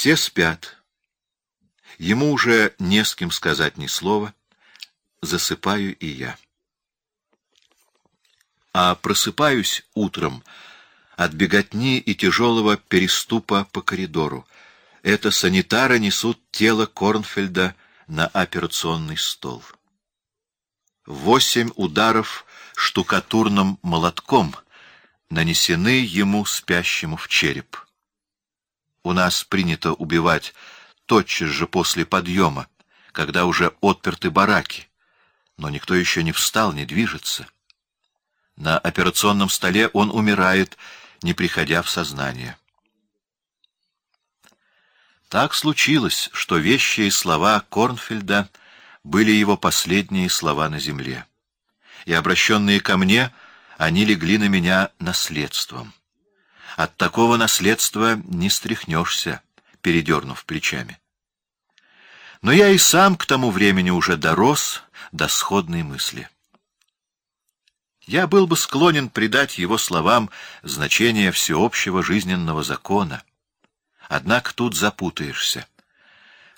Все спят. Ему уже не с кем сказать ни слова. Засыпаю и я. А просыпаюсь утром от беготни и тяжелого переступа по коридору. Это санитары несут тело Корнфельда на операционный стол. Восемь ударов штукатурным молотком нанесены ему спящему в череп. У нас принято убивать тотчас же после подъема, когда уже отперты бараки, но никто еще не встал, не движется. На операционном столе он умирает, не приходя в сознание. Так случилось, что вещи и слова Корнфельда были его последние слова на земле. И обращенные ко мне, они легли на меня наследством. От такого наследства не стряхнешься, передернув плечами. Но я и сам к тому времени уже дорос до сходной мысли. Я был бы склонен придать его словам значение всеобщего жизненного закона — Однако тут запутаешься.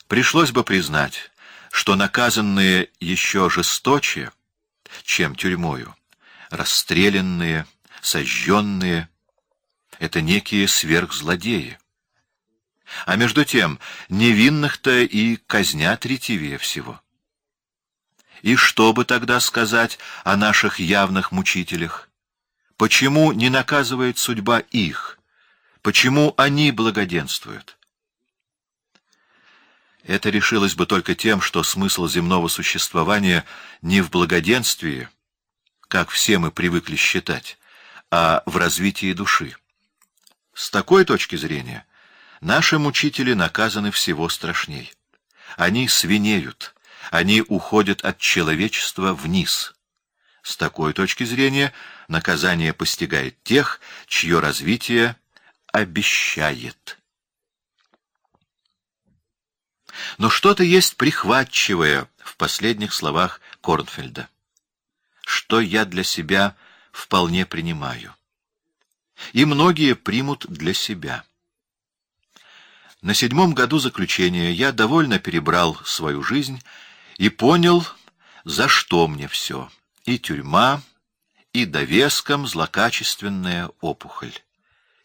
Пришлось бы признать, что наказанные еще жесточе, чем тюрьмою, расстрелянные, сожженные — это некие сверхзлодеи. А между тем невинных-то и казнят ретивее всего. И что бы тогда сказать о наших явных мучителях? Почему не наказывает судьба их — Почему они благоденствуют? Это решилось бы только тем, что смысл земного существования не в благоденствии, как все мы привыкли считать, а в развитии души. С такой точки зрения наши мучители наказаны всего страшней. Они свинеют, они уходят от человечества вниз. С такой точки зрения наказание постигает тех, чье развитие обещает. Но что-то есть прихватчивое в последних словах Корнфельда, что я для себя вполне принимаю. И многие примут для себя. На седьмом году заключения я довольно перебрал свою жизнь и понял, за что мне все. И тюрьма, и довеском злокачественная опухоль.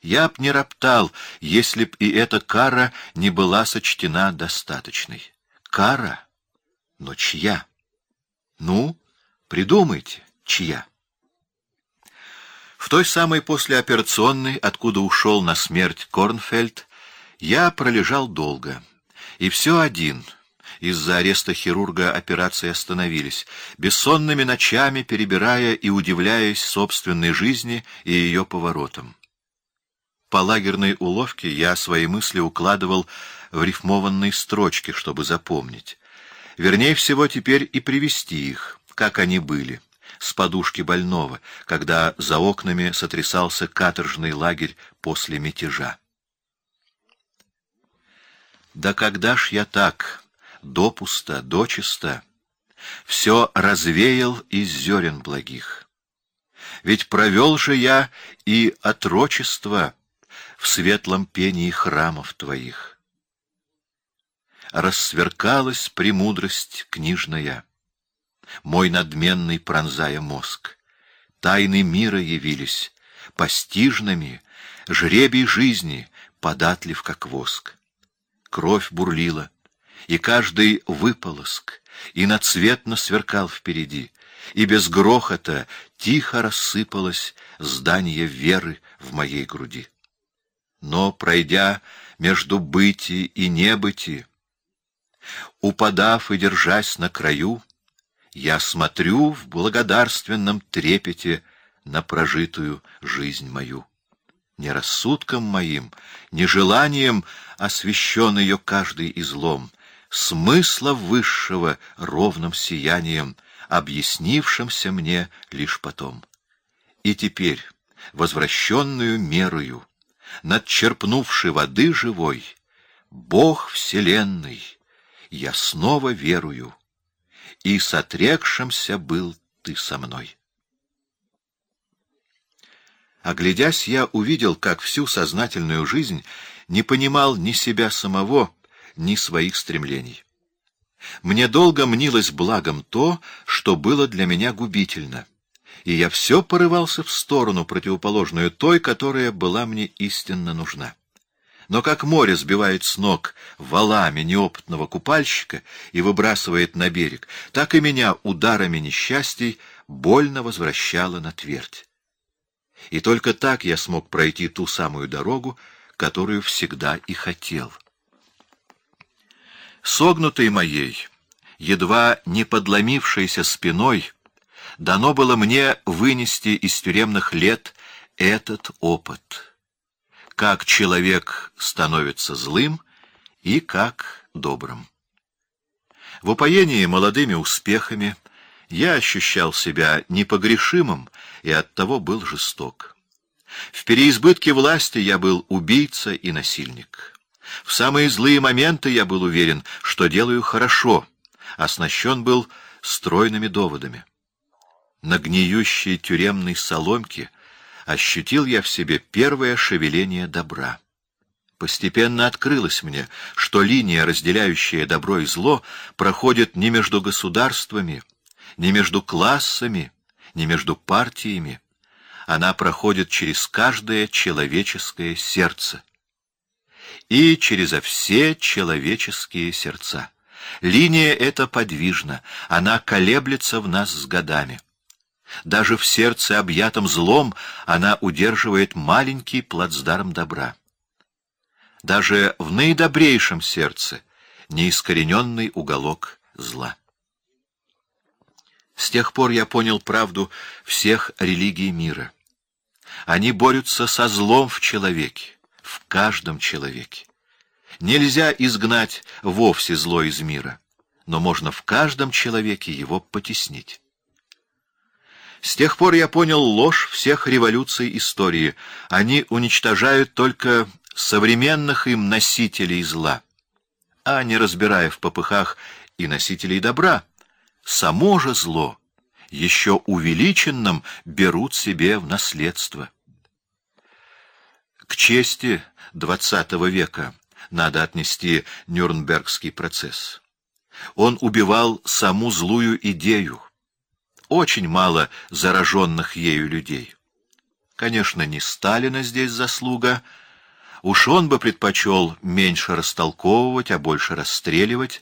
Я б не роптал, если б и эта кара не была сочтена достаточной. Кара? Но чья? Ну, придумайте, чья? В той самой послеоперационной, откуда ушел на смерть Корнфельд, я пролежал долго. И все один. Из-за ареста хирурга операции остановились, бессонными ночами перебирая и удивляясь собственной жизни и ее поворотам. По лагерной уловке я свои мысли укладывал в рифмованные строчки, чтобы запомнить. Вернее всего теперь и привести их, как они были, с подушки больного, когда за окнами сотрясался каторжный лагерь после мятежа. Да когда ж я так, допусто, дочисто, все развеял из зерен благих? Ведь провел же я и отрочество, в светлом пении храмов твоих. Рассверкалась премудрость книжная, мой надменный пронзая мозг. Тайны мира явились, постижными, жребий жизни, податлив, как воск. Кровь бурлила, и каждый выполоск, и нацветно сверкал впереди, и без грохота тихо рассыпалось здание веры в моей груди. Но, пройдя между быти и небыти, упадав и держась на краю, я смотрю в благодарственном трепете на прожитую жизнь мою. Не рассудком моим, не желанием освещен ее каждый излом, смысла высшего ровным сиянием, объяснившимся мне лишь потом. И теперь, возвращенную мерою, надчерпнувши воды живой, Бог вселенной, я снова верую, и сотрекшимся был ты со мной. Оглядясь, я увидел, как всю сознательную жизнь не понимал ни себя самого, ни своих стремлений. Мне долго мнилось благом то, что было для меня губительно, и я все порывался в сторону, противоположную той, которая была мне истинно нужна. Но как море сбивает с ног валами неопытного купальщика и выбрасывает на берег, так и меня ударами несчастий больно возвращало на твердь. И только так я смог пройти ту самую дорогу, которую всегда и хотел. Согнутой моей, едва не подломившейся спиной, дано было мне вынести из тюремных лет этот опыт. Как человек становится злым и как добрым. В упоении молодыми успехами я ощущал себя непогрешимым и оттого был жесток. В переизбытке власти я был убийца и насильник. В самые злые моменты я был уверен, что делаю хорошо, оснащен был стройными доводами. На гниющей тюремной соломке ощутил я в себе первое шевеление добра. Постепенно открылось мне, что линия, разделяющая добро и зло, проходит не между государствами, не между классами, не между партиями. Она проходит через каждое человеческое сердце и через все человеческие сердца. Линия эта подвижна, она колеблется в нас с годами. Даже в сердце, объятом злом, она удерживает маленький плацдарм добра. Даже в наидобрейшем сердце неискорененный уголок зла. С тех пор я понял правду всех религий мира. Они борются со злом в человеке, в каждом человеке. Нельзя изгнать вовсе зло из мира, но можно в каждом человеке его потеснить. С тех пор я понял ложь всех революций истории. Они уничтожают только современных им носителей зла, а не разбирая в попыхах и носителей добра, само же зло еще увеличенным берут себе в наследство. К чести XX века надо отнести Нюрнбергский процесс. Он убивал саму злую идею. Очень мало зараженных ею людей. Конечно, не Сталина здесь заслуга. Уж он бы предпочел меньше растолковывать, а больше расстреливать.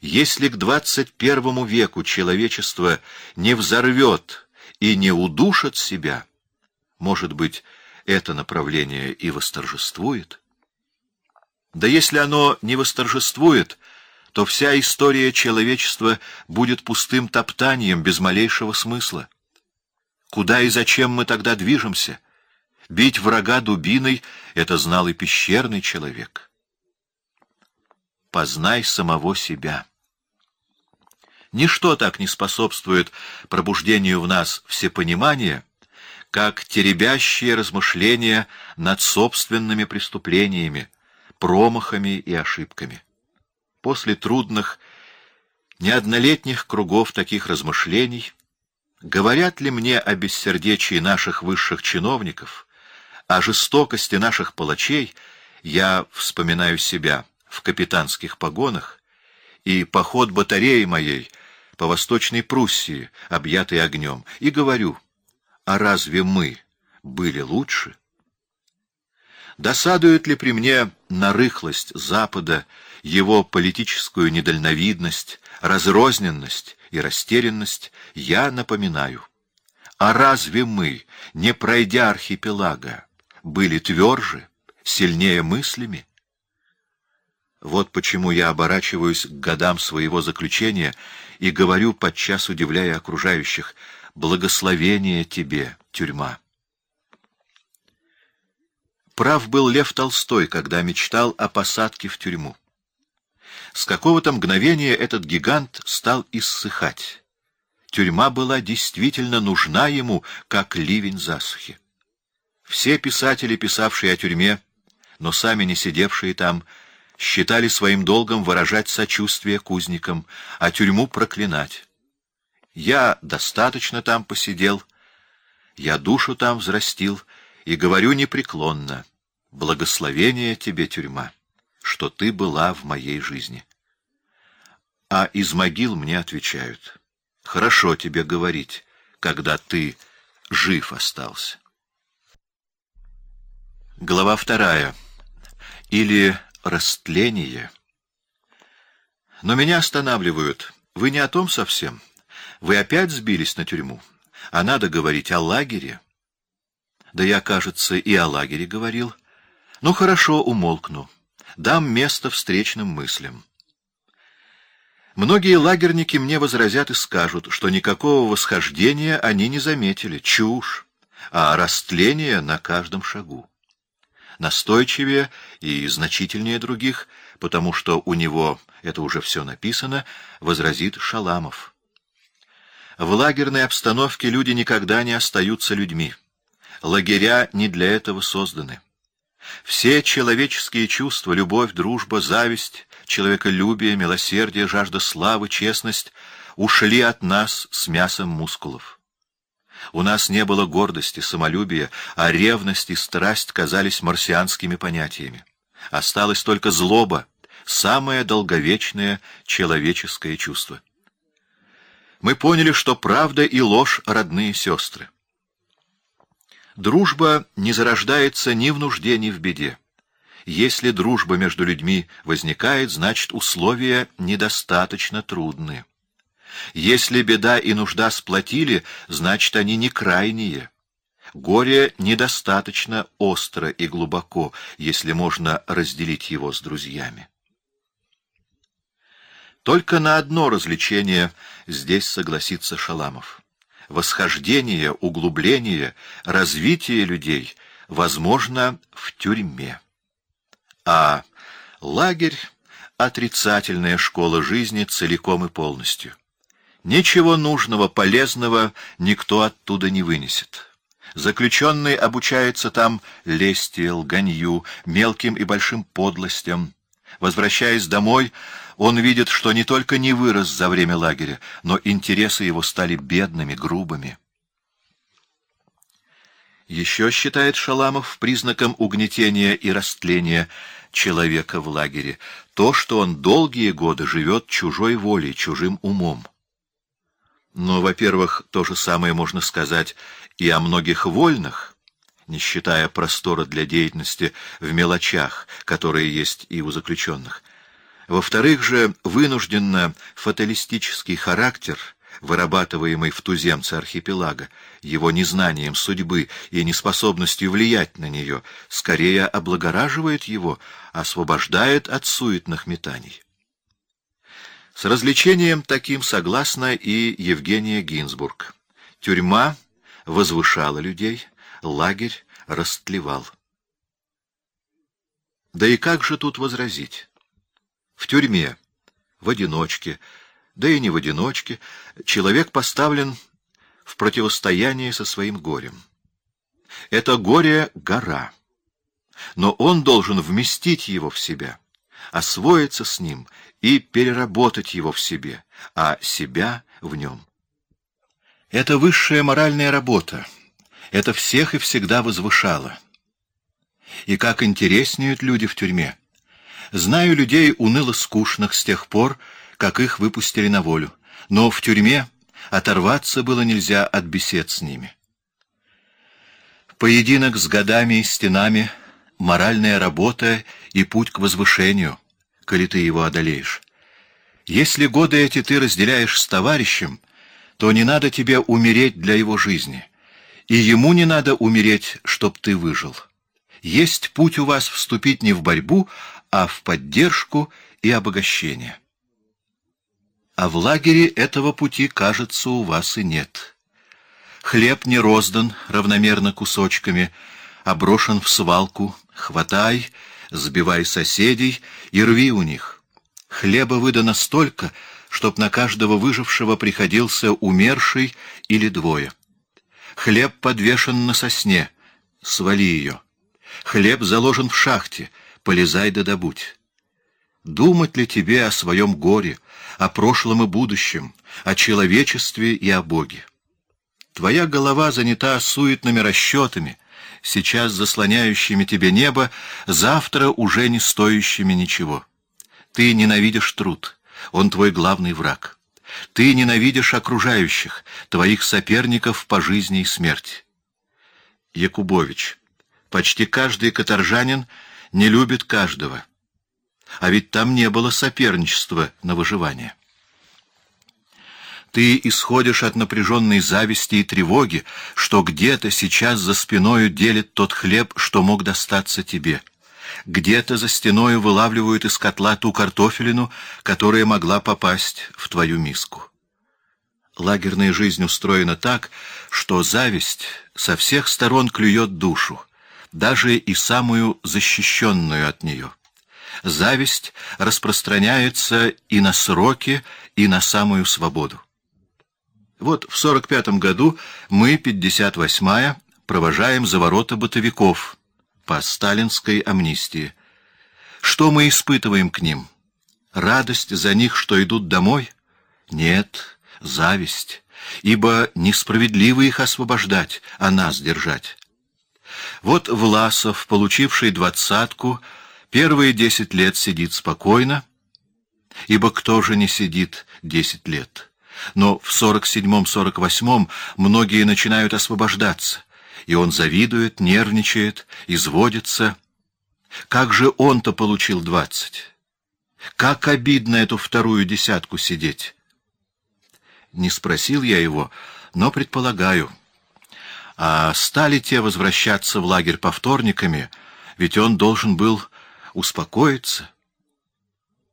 Если к двадцать первому веку человечество не взорвет и не удушит себя, может быть, это направление и восторжествует? Да если оно не восторжествует, то вся история человечества будет пустым топтанием без малейшего смысла. Куда и зачем мы тогда движемся? Бить врага дубиной — это знал и пещерный человек. Познай самого себя. Ничто так не способствует пробуждению в нас всепонимания, как теребящие размышления над собственными преступлениями, промахами и ошибками. После трудных, неоднолетних кругов таких размышлений говорят ли мне о бессердечии наших высших чиновников, о жестокости наших палачей, я вспоминаю себя в капитанских погонах и поход батареи моей по Восточной Пруссии, объятой огнем, и говорю, а разве мы были лучше? Досадует ли при мне на рыхлость Запада, его политическую недальновидность, разрозненность и растерянность, я напоминаю. А разве мы, не пройдя архипелага, были тверже, сильнее мыслями? Вот почему я оборачиваюсь к годам своего заключения и говорю, подчас удивляя окружающих, «Благословение тебе, тюрьма!» Прав был Лев Толстой, когда мечтал о посадке в тюрьму. С какого-то мгновения этот гигант стал иссыхать. Тюрьма была действительно нужна ему, как ливень засухи. Все писатели, писавшие о тюрьме, но сами не сидевшие там, считали своим долгом выражать сочувствие кузникам, а тюрьму проклинать. Я достаточно там посидел, я душу там взрастил, и говорю непреклонно. Благословение тебе, тюрьма, что ты была в моей жизни. А из могил мне отвечают, хорошо тебе говорить, когда ты жив остался. Глава вторая. Или растление. Но меня останавливают. Вы не о том совсем. Вы опять сбились на тюрьму. А надо говорить о лагере. Да я, кажется, и о лагере говорил. Ну, хорошо, умолкну. Дам место встречным мыслям. Многие лагерники мне возразят и скажут, что никакого восхождения они не заметили. Чушь. А растление на каждом шагу. Настойчивее и значительнее других, потому что у него, это уже все написано, возразит Шаламов. В лагерной обстановке люди никогда не остаются людьми. Лагеря не для этого созданы. Все человеческие чувства — любовь, дружба, зависть, человеколюбие, милосердие, жажда славы, честность — ушли от нас с мясом мускулов. У нас не было гордости, самолюбия, а ревность и страсть казались марсианскими понятиями. Осталось только злоба, самое долговечное человеческое чувство мы поняли, что правда и ложь — родные сестры. Дружба не зарождается ни в нужде, ни в беде. Если дружба между людьми возникает, значит, условия недостаточно трудны. Если беда и нужда сплотили, значит, они не крайние. Горе недостаточно остро и глубоко, если можно разделить его с друзьями. Только на одно развлечение здесь согласится Шаламов. Восхождение, углубление, развитие людей возможно в тюрьме. А лагерь — отрицательная школа жизни целиком и полностью. Ничего нужного, полезного никто оттуда не вынесет. Заключенный обучается там лести, лганью, мелким и большим подлостям. Возвращаясь домой, он видит, что не только не вырос за время лагеря, но интересы его стали бедными, грубыми. Еще считает Шаламов признаком угнетения и растления человека в лагере то, что он долгие годы живет чужой волей, чужим умом. Но, во-первых, то же самое можно сказать и о многих вольных, не считая простора для деятельности в мелочах, которые есть и у заключенных. Во-вторых же, вынужденно фаталистический характер, вырабатываемый в туземце архипелага, его незнанием судьбы и неспособностью влиять на нее, скорее облагораживает его, освобождает от суетных метаний. С развлечением таким согласна и Евгения Гинзбург. Тюрьма возвышала людей, лагерь растлевал. Да и как же тут возразить? В тюрьме, в одиночке, да и не в одиночке, человек поставлен в противостояние со своим горем. Это горе — гора, но он должен вместить его в себя, освоиться с ним и переработать его в себе, а себя в нем. Это высшая моральная работа, это всех и всегда возвышало. И как интереснеют люди в тюрьме. Знаю людей уныло-скучных с тех пор, как их выпустили на волю, но в тюрьме оторваться было нельзя от бесед с ними. Поединок с годами и стенами, моральная работа и путь к возвышению, коли ты его одолеешь. Если годы эти ты разделяешь с товарищем, то не надо тебе умереть для его жизни, и ему не надо умереть, чтоб ты выжил. Есть путь у вас вступить не в борьбу, а в поддержку и обогащение. А в лагере этого пути, кажется, у вас и нет. Хлеб не роздан равномерно кусочками, а брошен в свалку. Хватай, сбивай соседей и рви у них. Хлеба выдано столько, чтоб на каждого выжившего приходился умерший или двое. Хлеб подвешен на сосне, свали ее. Хлеб заложен в шахте — полезай да добудь. Думать ли тебе о своем горе, о прошлом и будущем, о человечестве и о Боге? Твоя голова занята суетными расчетами, сейчас заслоняющими тебе небо, завтра уже не стоящими ничего. Ты ненавидишь труд, он твой главный враг. Ты ненавидишь окружающих, твоих соперников по жизни и смерти. Якубович, почти каждый каторжанин не любит каждого. А ведь там не было соперничества на выживание. Ты исходишь от напряженной зависти и тревоги, что где-то сейчас за спиною делит тот хлеб, что мог достаться тебе. Где-то за стеною вылавливают из котла ту картофелину, которая могла попасть в твою миску. Лагерная жизнь устроена так, что зависть со всех сторон клюет душу, даже и самую защищенную от нее. Зависть распространяется и на сроки, и на самую свободу. Вот в 45-м году мы, 58-я, провожаем за ворота бытовиков по сталинской амнистии. Что мы испытываем к ним? Радость за них, что идут домой? Нет, зависть, ибо несправедливо их освобождать, а нас держать. Вот Власов, получивший двадцатку, первые десять лет сидит спокойно, ибо кто же не сидит десять лет? Но в 47-48 многие начинают освобождаться, и он завидует, нервничает, изводится. Как же он-то получил двадцать? Как обидно эту вторую десятку сидеть! Не спросил я его, но предполагаю. А стали те возвращаться в лагерь по вторниками, ведь он должен был успокоиться,